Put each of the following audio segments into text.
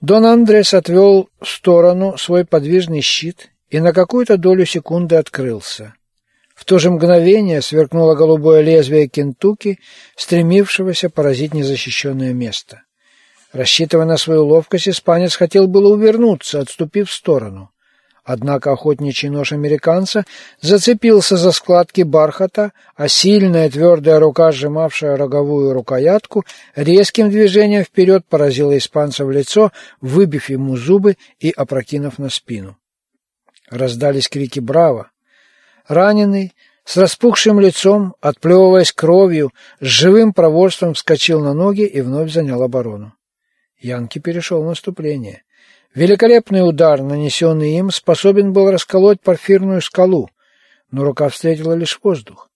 Дон Андрес отвел в сторону свой подвижный щит и на какую-то долю секунды открылся. В то же мгновение сверкнуло голубое лезвие Кентуки, стремившегося поразить незащищенное место. Рассчитывая на свою ловкость, испанец хотел было увернуться, отступив в сторону. Однако охотничий нож американца зацепился за складки бархата, а сильная твердая рука, сжимавшая роговую рукоятку, резким движением вперед поразила испанца в лицо, выбив ему зубы и опрокинув на спину. Раздались крики «Браво!». Раненый, с распухшим лицом, отплевываясь кровью, с живым проворством вскочил на ноги и вновь занял оборону. Янки перешел в наступление. Великолепный удар, нанесенный им, способен был расколоть порфирную скалу, но рука встретила лишь воздух.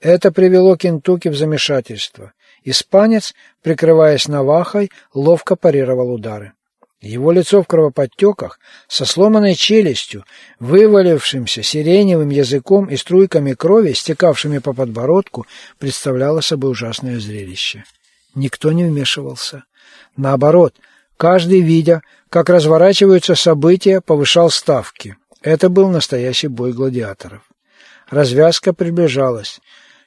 Это привело Кентуки в замешательство. Испанец, прикрываясь навахой, ловко парировал удары. Его лицо в кровоподтеках, со сломанной челюстью, вывалившимся сиреневым языком и струйками крови, стекавшими по подбородку, представляло собой ужасное зрелище. Никто не вмешивался. Наоборот, каждый, видя, как разворачиваются события, повышал ставки. Это был настоящий бой гладиаторов. Развязка приближалась.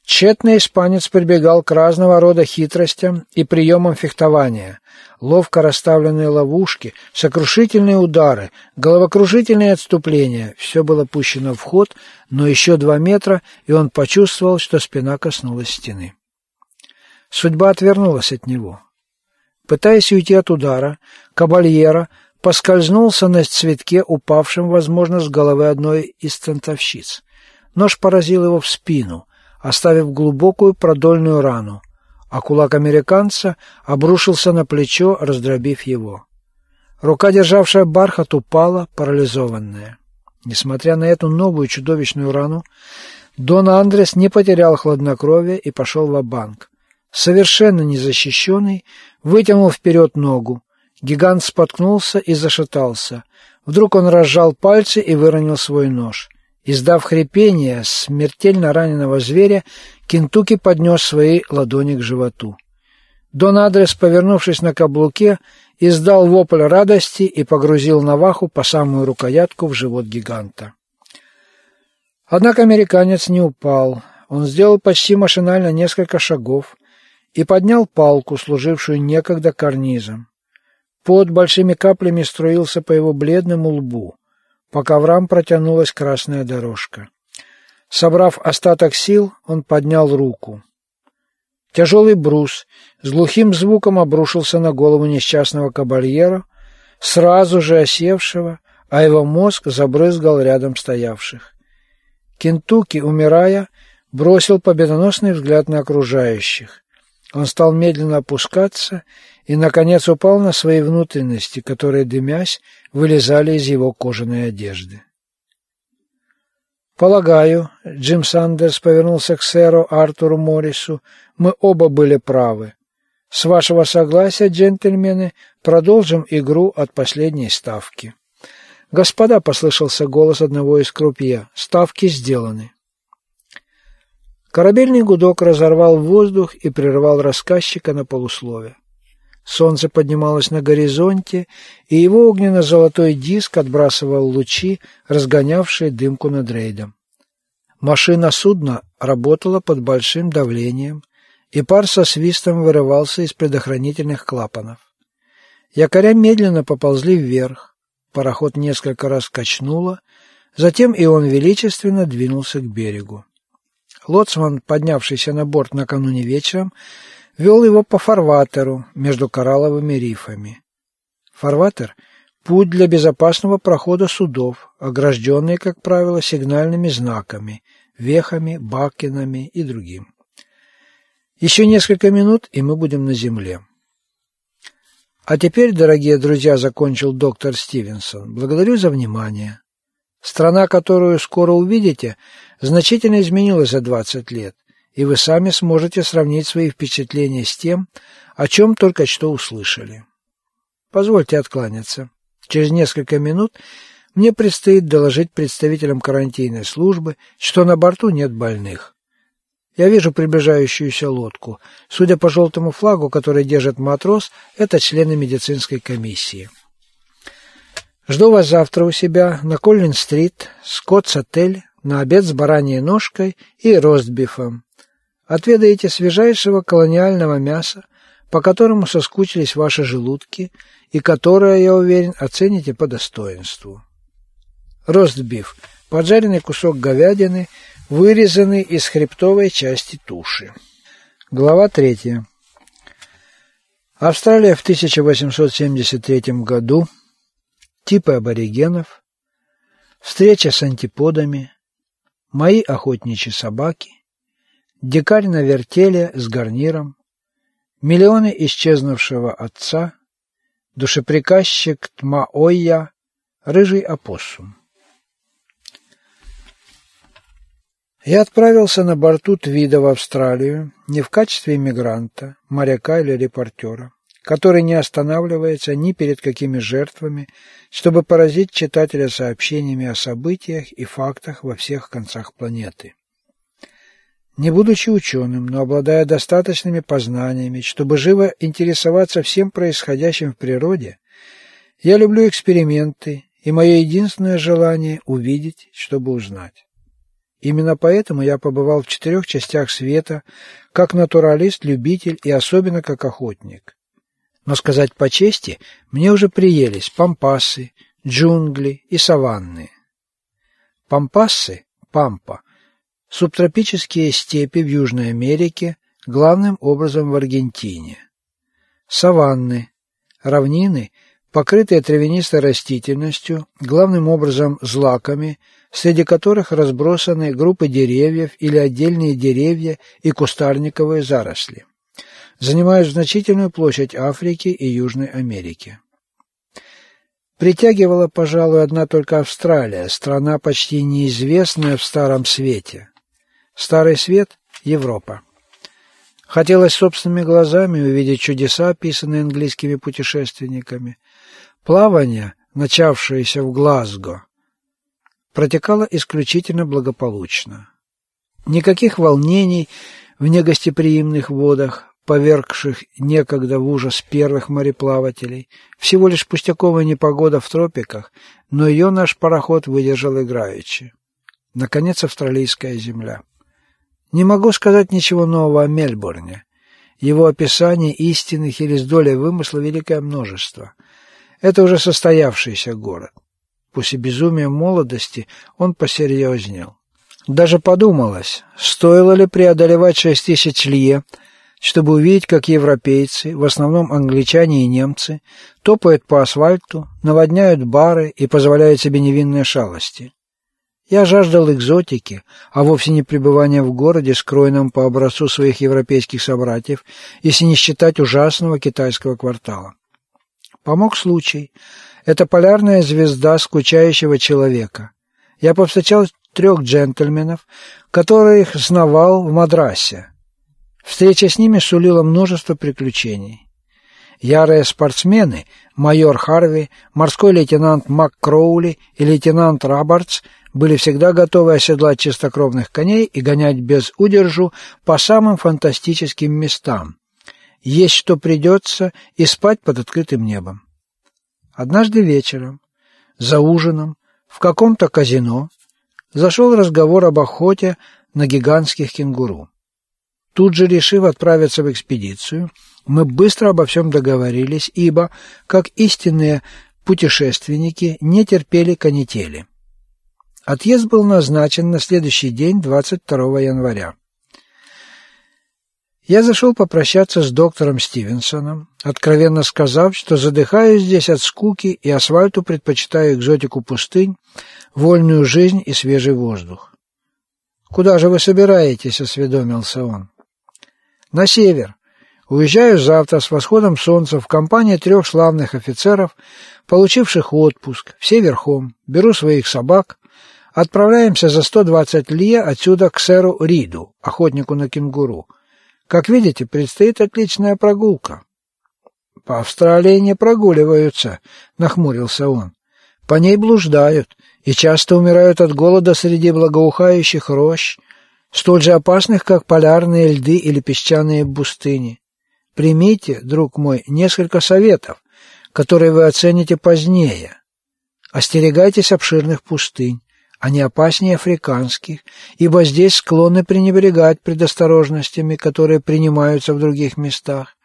Тщетно испанец прибегал к разного рода хитростям и приемам фехтования. Ловко расставленные ловушки, сокрушительные удары, головокружительные отступления – все было пущено в ход, но еще два метра, и он почувствовал, что спина коснулась стены. Судьба отвернулась от него. Пытаясь уйти от удара, кабальера поскользнулся на цветке, упавшем, возможно, с головы одной из танцовщиц. Нож поразил его в спину, оставив глубокую продольную рану, а кулак американца обрушился на плечо, раздробив его. Рука, державшая бархат, упала, парализованная. Несмотря на эту новую чудовищную рану, Дон Андрес не потерял хладнокровия и пошел в банк Совершенно незащищенный, вытянул вперед ногу. Гигант споткнулся и зашатался. Вдруг он разжал пальцы и выронил свой нож. Издав хрипение смертельно раненого зверя, Кентуки поднес свои ладони к животу. Дон Адрес, повернувшись на каблуке, издал вопль радости и погрузил Наваху по самую рукоятку в живот гиганта. Однако американец не упал. Он сделал почти машинально несколько шагов, и поднял палку, служившую некогда карнизом. Под большими каплями струился по его бледному лбу. По коврам протянулась красная дорожка. Собрав остаток сил, он поднял руку. Тяжелый брус с глухим звуком обрушился на голову несчастного кабальера, сразу же осевшего, а его мозг забрызгал рядом стоявших. Кентуки, умирая, бросил победоносный взгляд на окружающих. Он стал медленно опускаться и, наконец, упал на свои внутренности, которые, дымясь, вылезали из его кожаной одежды. «Полагаю», — Джим Сандерс повернулся к сэру Артуру Моррису, — «мы оба были правы. С вашего согласия, джентльмены, продолжим игру от последней ставки». «Господа», — послышался голос одного из крупье, — «ставки сделаны». Корабельный гудок разорвал воздух и прервал рассказчика на полуслове. Солнце поднималось на горизонте, и его огненно-золотой диск отбрасывал лучи, разгонявшие дымку над рейдом. Машина судна работала под большим давлением, и пар со свистом вырывался из предохранительных клапанов. Якоря медленно поползли вверх, пароход несколько раз качнуло, затем и он величественно двинулся к берегу. Лоцман, поднявшийся на борт накануне вечером, вел его по фарватеру между коралловыми рифами. Фарватер – путь для безопасного прохода судов, огражденный, как правило, сигнальными знаками, вехами, бакенами и другим. Еще несколько минут, и мы будем на земле. А теперь, дорогие друзья, закончил доктор Стивенсон, благодарю за внимание. Страна, которую скоро увидите, значительно изменилась за 20 лет, и вы сами сможете сравнить свои впечатления с тем, о чем только что услышали. Позвольте откланяться. Через несколько минут мне предстоит доложить представителям карантинной службы, что на борту нет больных. Я вижу приближающуюся лодку. Судя по желтому флагу, который держит матрос, это члены медицинской комиссии. Жду вас завтра у себя на Коллин-стрит, Скотс-отель, на обед с бараньей ножкой и ростбифом. Отведаете свежайшего колониального мяса, по которому соскучились ваши желудки и которое, я уверен, оцените по достоинству. Ростбиф – поджаренный кусок говядины, вырезанный из хребтовой части туши. Глава третья. Австралия в 1873 году. Типы аборигенов. Встреча с антиподами. Мои охотничьи собаки. Дикарь на вертеле с гарниром. Миллионы исчезнувшего отца. Душеприказчик Тмаойя. Рыжий опоссум. Я отправился на борту Твида в Австралию не в качестве иммигранта, моряка или репортера, который не останавливается ни перед какими жертвами, чтобы поразить читателя сообщениями о событиях и фактах во всех концах планеты. Не будучи ученым, но обладая достаточными познаниями, чтобы живо интересоваться всем происходящим в природе, я люблю эксперименты, и мое единственное желание – увидеть, чтобы узнать. Именно поэтому я побывал в четырех частях света, как натуралист, любитель и особенно как охотник. Но сказать по чести, мне уже приелись пампасы, джунгли и саванны. Пампасы, пампа, субтропические степи в Южной Америке, главным образом в Аргентине. Саванны, равнины, покрытые травянистой растительностью, главным образом злаками, среди которых разбросаны группы деревьев или отдельные деревья и кустарниковые заросли. Занимают значительную площадь Африки и Южной Америки. Притягивала, пожалуй, одна только Австралия, страна почти неизвестная в Старом Свете. Старый Свет – Европа. Хотелось собственными глазами увидеть чудеса, описанные английскими путешественниками. Плавание, начавшееся в Глазго, протекала исключительно благополучно. Никаких волнений в негостеприимных водах, повергших некогда в ужас первых мореплавателей, всего лишь пустяковая непогода в тропиках, но ее наш пароход выдержал играючи. Наконец, австралийская земля. Не могу сказать ничего нового о Мельбурне. Его описаний истинных или с долей вымысла великое множество. Это уже состоявшийся город. После безумия молодости он посерьезнел. Даже подумалось, стоило ли преодолевать шесть тысяч лье, чтобы увидеть, как европейцы, в основном англичане и немцы, топают по асфальту, наводняют бары и позволяют себе невинные шалости. Я жаждал экзотики, а вовсе не пребывания в городе, скроенном по образцу своих европейских собратьев, если не считать ужасного китайского квартала. Помог случай – это полярная звезда скучающего человека. Я повстречал трех джентльменов, которых знавал в Мадрасе. Встреча с ними сулила множество приключений. Ярые спортсмены, майор Харви, морской лейтенант Мак Кроули и лейтенант Рабартс были всегда готовы оседлать чистокровных коней и гонять без удержу по самым фантастическим местам. Есть что придется и спать под открытым небом. Однажды вечером, за ужином, в каком-то казино, зашел разговор об охоте на гигантских кенгуру. Тут же, решив отправиться в экспедицию, мы быстро обо всем договорились, ибо, как истинные путешественники, не терпели канители. Отъезд был назначен на следующий день, 22 января. Я зашел попрощаться с доктором Стивенсоном, откровенно сказав, что задыхаюсь здесь от скуки и асфальту предпочитаю экзотику пустынь, вольную жизнь и свежий воздух. «Куда же вы собираетесь?» – осведомился он. «На север. Уезжаю завтра с восходом солнца в компании трех славных офицеров, получивших отпуск, все верхом. Беру своих собак. Отправляемся за 120 лье отсюда к сэру Риду, охотнику на кенгуру». Как видите, предстоит отличная прогулка. По Австралии не прогуливаются, нахмурился он. По ней блуждают и часто умирают от голода среди благоухающих рощ, столь же опасных, как полярные льды или песчаные пустыни. Примите, друг мой, несколько советов, которые вы оцените позднее. Остерегайтесь обширных пустынь, они опаснее африканских, ибо здесь склонны пренебрегать предосторожностями, которые принимаются в других местах.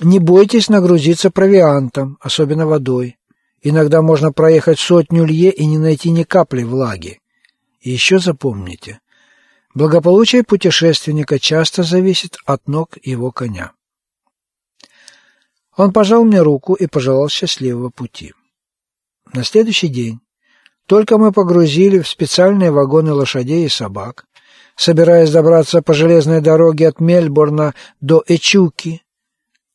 Не бойтесь нагрузиться провиантом, особенно водой. Иногда можно проехать сотню лье и не найти ни капли влаги. И еще запомните, благополучие путешественника часто зависит от ног его коня. Он пожал мне руку и пожелал счастливого пути. На следующий день только мы погрузили в специальные вагоны лошадей и собак, собираясь добраться по железной дороге от Мельбурна до Эчуки.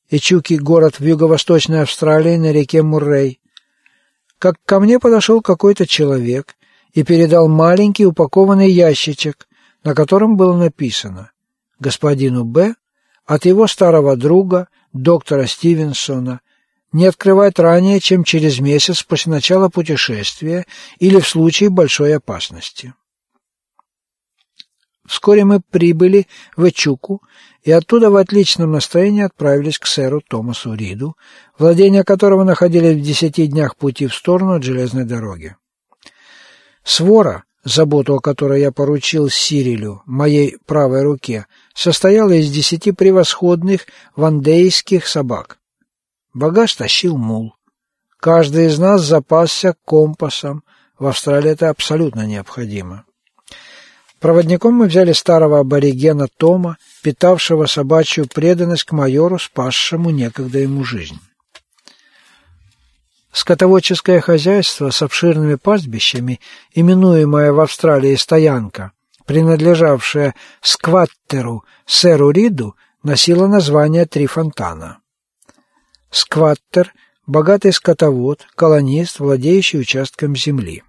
Эчуки – город в юго-восточной Австралии на реке Муррей. Как ко мне подошел какой-то человек и передал маленький упакованный ящичек, на котором было написано «Господину Б. от его старого друга, доктора Стивенсона, не открывать ранее, чем через месяц после начала путешествия или в случае большой опасности. Вскоре мы прибыли в Эчуку и оттуда в отличном настроении отправились к сэру Томасу Риду, владения которого находились в десяти днях пути в сторону от железной дороги. Свора, заботу о которой я поручил Сирилю, моей правой руке, состояла из десяти превосходных вандейских собак. Багаж тащил мул. Каждый из нас запасся компасом. В Австралии это абсолютно необходимо. Проводником мы взяли старого аборигена Тома, питавшего собачью преданность к майору, спасшему некогда ему жизнь. Скотоводческое хозяйство с обширными пастбищами, именуемое в Австралии стоянка, принадлежавшее скваттеру сэру Риду, носило название «Три фонтана». Скваттер – богатый скотовод, колонист, владеющий участком земли.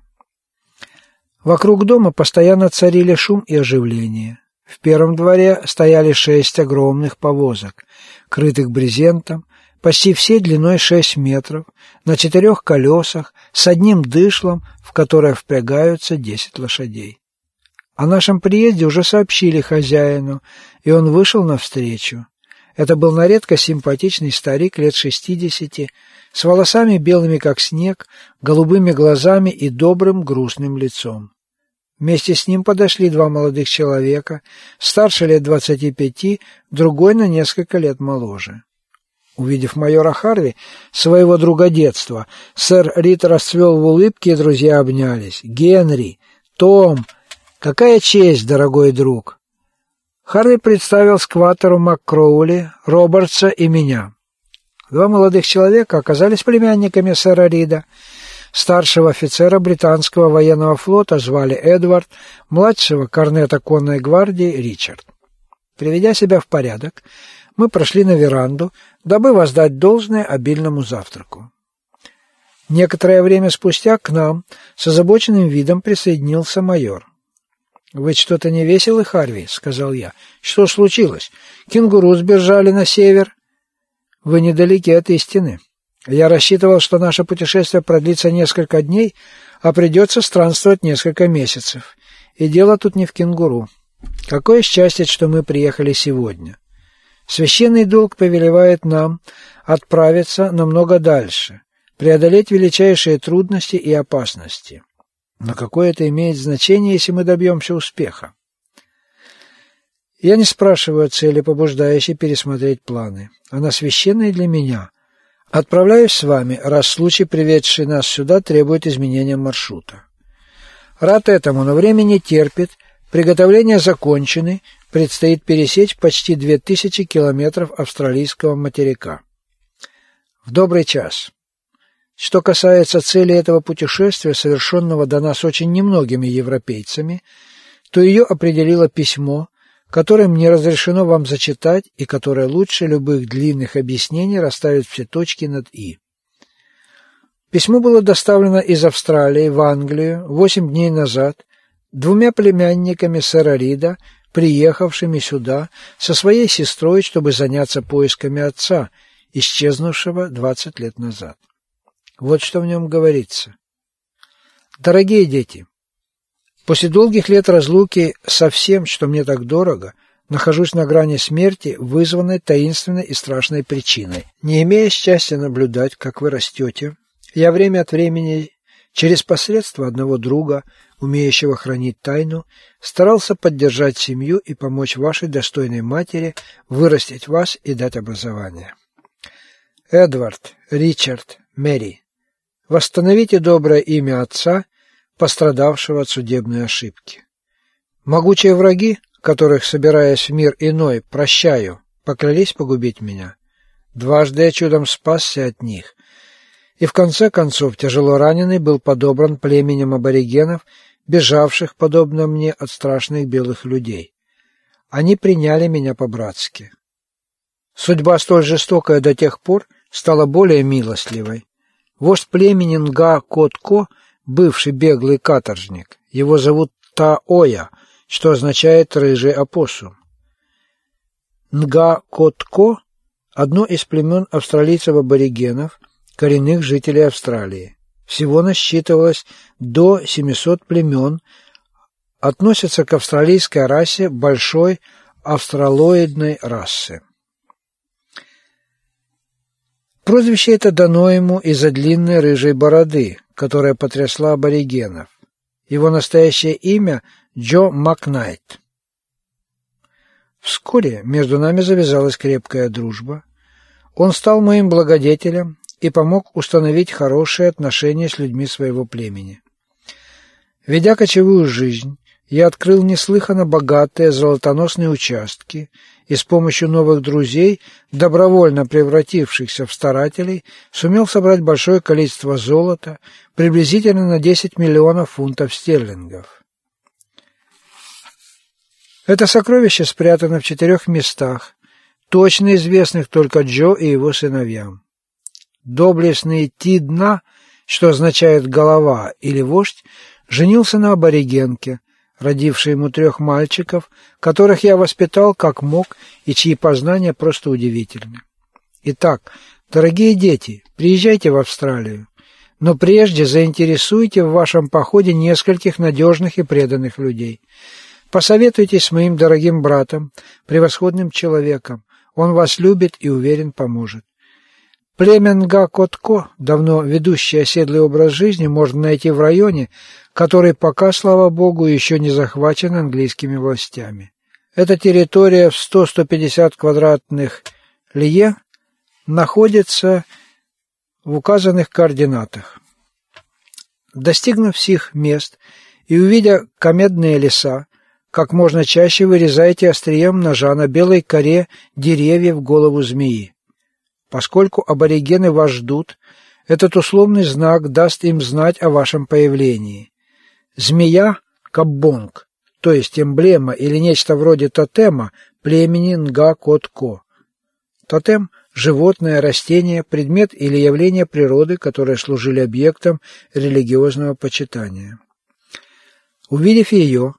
Вокруг дома постоянно царили шум и оживление. В первом дворе стояли шесть огромных повозок, крытых брезентом, почти все длиной шесть метров, на четырех колесах, с одним дышлом, в которое впрягаются десять лошадей. О нашем приезде уже сообщили хозяину, и он вышел навстречу. Это был на редко симпатичный старик лет шестидесяти, с волосами белыми как снег, голубыми глазами и добрым грустным лицом. Вместе с ним подошли два молодых человека, старше лет двадцати пяти, другой на несколько лет моложе. Увидев майора Харви, своего друга детства, сэр Рит расцвел в улыбке, и друзья обнялись. «Генри! Том! Какая честь, дорогой друг!» Харви представил скватору МакКроули, Робертса и меня. Два молодых человека оказались племянниками сэра Рида. Старшего офицера британского военного флота звали Эдвард, младшего корнета конной гвардии Ричард. Приведя себя в порядок, мы прошли на веранду, дабы воздать должное обильному завтраку. Некоторое время спустя к нам с озабоченным видом присоединился майор. «Вы что-то не веселы, Харви?» — сказал я. «Что случилось? Кенгуру сбежали на север?» «Вы недалеки от истины. Я рассчитывал, что наше путешествие продлится несколько дней, а придется странствовать несколько месяцев. И дело тут не в кенгуру. Какое счастье, что мы приехали сегодня. Священный долг повелевает нам отправиться намного дальше, преодолеть величайшие трудности и опасности». Но какое это имеет значение, если мы добьемся успеха? Я не спрашиваю о цели, побуждающей пересмотреть планы. Она священная для меня. Отправляюсь с вами, раз случай, приведший нас сюда, требует изменения маршрута. Рад этому, но время не терпит. Приготовления закончены. Предстоит пересечь почти две тысячи километров австралийского материка. В добрый час. Что касается цели этого путешествия, совершенного до нас очень немногими европейцами, то ее определило письмо, которое мне разрешено вам зачитать и которое лучше любых длинных объяснений расставит все точки над «и». Письмо было доставлено из Австралии в Англию восемь дней назад двумя племянниками сэра Рида, приехавшими сюда со своей сестрой, чтобы заняться поисками отца, исчезнувшего двадцать лет назад. Вот что в нем говорится. Дорогие дети, после долгих лет разлуки со всем, что мне так дорого, нахожусь на грани смерти, вызванной таинственной и страшной причиной. Не имея счастья наблюдать, как вы растете, я время от времени через посредство одного друга, умеющего хранить тайну, старался поддержать семью и помочь вашей достойной матери вырастить вас и дать образование. Эдвард, Ричард, Мэри, восстановите доброе имя отца, пострадавшего от судебной ошибки. Могучие враги, которых, собираясь в мир иной, прощаю, поклялись погубить меня. Дважды я чудом спасся от них. И в конце концов тяжело раненый был подобран племенем аборигенов, бежавших, подобно мне, от страшных белых людей. Они приняли меня по-братски. Судьба столь жестокая до тех пор стала более милостливой. Вождь племени Нга-Котко, бывший беглый каторжник, его зовут Таоя, что означает «рыжий опоссум». Нга-Котко – одно из племен австралийцев-аборигенов, коренных жителей Австралии. Всего насчитывалось до 700 племен, относятся к австралийской расе большой австралоидной расы. Прозвище это дано ему из-за длинной рыжей бороды, которая потрясла аборигенов. Его настоящее имя – Джо Макнайт. Вскоре между нами завязалась крепкая дружба. Он стал моим благодетелем и помог установить хорошие отношения с людьми своего племени. Ведя кочевую жизнь, я открыл неслыханно богатые золотоносные участки и с помощью новых друзей, добровольно превратившихся в старателей, сумел собрать большое количество золота, приблизительно на 10 миллионов фунтов стерлингов. Это сокровище спрятано в четырех местах, точно известных только Джо и его сыновьям. Доблестный Тидна, что означает «голова» или «вождь», женился на аборигенке, родившей ему трех мальчиков, которых я воспитал как мог и чьи познания просто удивительны. Итак, дорогие дети, приезжайте в Австралию, но прежде заинтересуйте в вашем походе нескольких надежных и преданных людей – Посоветуйтесь с моим дорогим братом, превосходным человеком. Он вас любит и уверен поможет. Племя Нга-Котко, давно ведущий оседлый образ жизни, можно найти в районе, который пока, слава богу, еще не захвачен английскими властями. Эта территория в 100-150 квадратных лье находится в указанных координатах. Достигнув всех мест и увидя комедные леса, как можно чаще вырезайте острием ножа на белой коре деревьев голову змеи. Поскольку аборигены вас ждут, этот условный знак даст им знать о вашем появлении. Змея – каббонг, то есть эмблема или нечто вроде тотема племени Нга-Кот-Ко. Тотем – животное, растение, предмет или явление природы, которые служили объектом религиозного почитания. Увидев ее,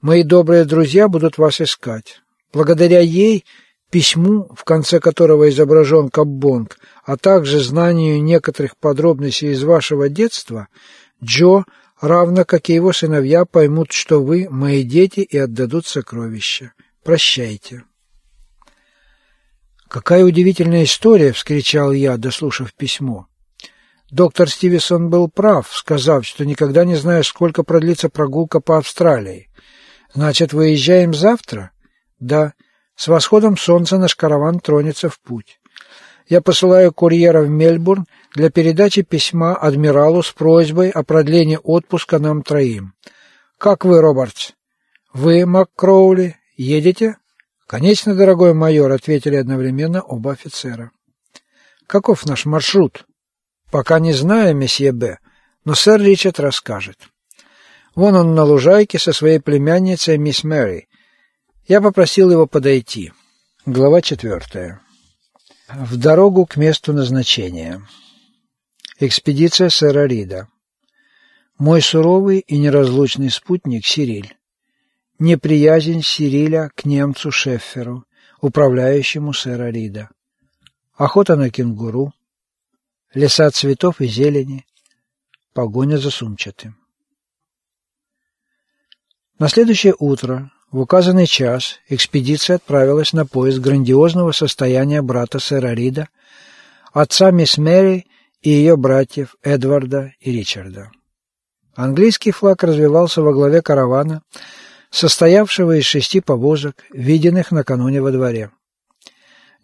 Мои добрые друзья будут вас искать. Благодаря ей, письму, в конце которого изображен Каббонг, а также знанию некоторых подробностей из вашего детства, Джо, равно как и его сыновья, поймут, что вы мои дети и отдадут сокровища. Прощайте. «Какая удивительная история!» — вскричал я, дослушав письмо. Доктор Стивенсон был прав, сказав, что никогда не знаешь, сколько продлится прогулка по Австралии. Значит, выезжаем завтра? Да. С восходом солнца наш караван тронется в путь. Я посылаю курьера в Мельбурн для передачи письма адмиралу с просьбой о продлении отпуска нам троим. Как вы, Робертс? Вы, МакКроули, едете? Конечно, дорогой майор, ответили одновременно оба офицера. Каков наш маршрут? Пока не знаю, месье Б, но сэр Ричард расскажет. Вон он на лужайке со своей племянницей мисс Мэри. Я попросил его подойти. Глава четвертая. В дорогу к месту назначения. Экспедиция сэра Рида. Мой суровый и неразлучный спутник Сириль. Неприязнь Сириля к немцу Шефферу, управляющему сэра Рида. Охота на кенгуру. Леса цветов и зелени. Погоня за сумчатым. На следующее утро, в указанный час, экспедиция отправилась на поиск грандиозного состояния брата сэра Рида, отца мисс Мэри и ее братьев Эдварда и Ричарда. Английский флаг развивался во главе каравана, состоявшего из шести повозок, виденных накануне во дворе.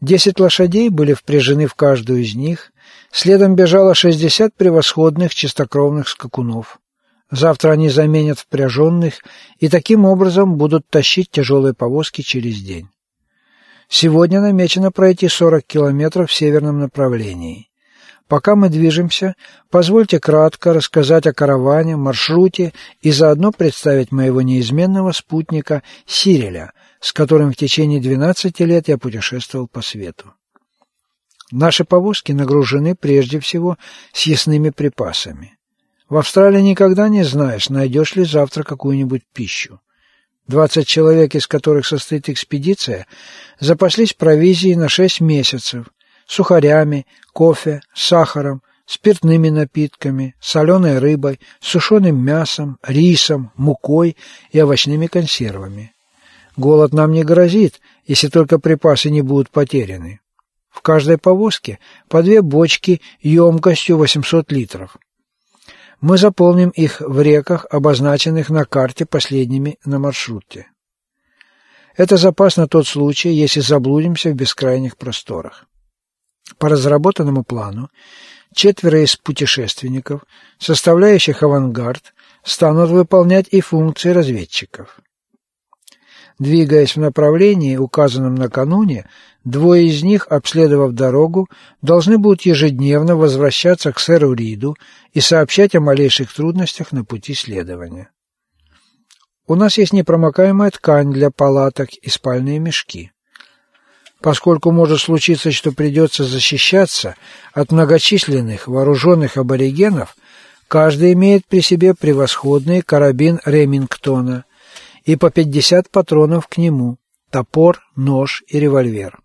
Десять лошадей были впряжены в каждую из них, следом бежало шестьдесят превосходных чистокровных скакунов. Завтра они заменят впряженных и таким образом будут тащить тяжелые повозки через день. Сегодня намечено пройти 40 километров в северном направлении. Пока мы движемся, позвольте кратко рассказать о караване, маршруте и заодно представить моего неизменного спутника Сиреля, с которым в течение 12 лет я путешествовал по свету. Наши повозки нагружены прежде всего съестными припасами. В Австралии никогда не знаешь, найдешь ли завтра какую-нибудь пищу. Двадцать человек, из которых состоит экспедиция, запаслись провизией на шесть месяцев, сухарями, кофе, сахаром, спиртными напитками, соленой рыбой, сушеным мясом, рисом, мукой и овощными консервами. Голод нам не грозит, если только припасы не будут потеряны. В каждой повозке по две бочки емкостью 800 литров. Мы заполним их в реках, обозначенных на карте последними на маршруте. Это запас на тот случай, если заблудимся в бескрайних просторах. По разработанному плану, четверо из путешественников, составляющих авангард, станут выполнять и функции разведчиков. Двигаясь в направлении, указанном накануне, двое из них, обследовав дорогу, должны будут ежедневно возвращаться к сэру Риду и сообщать о малейших трудностях на пути следования. У нас есть непромокаемая ткань для палаток и спальные мешки. Поскольку может случиться, что придется защищаться от многочисленных вооруженных аборигенов, каждый имеет при себе превосходный карабин Ремингтона – и по 50 патронов к нему, топор, нож и револьвер.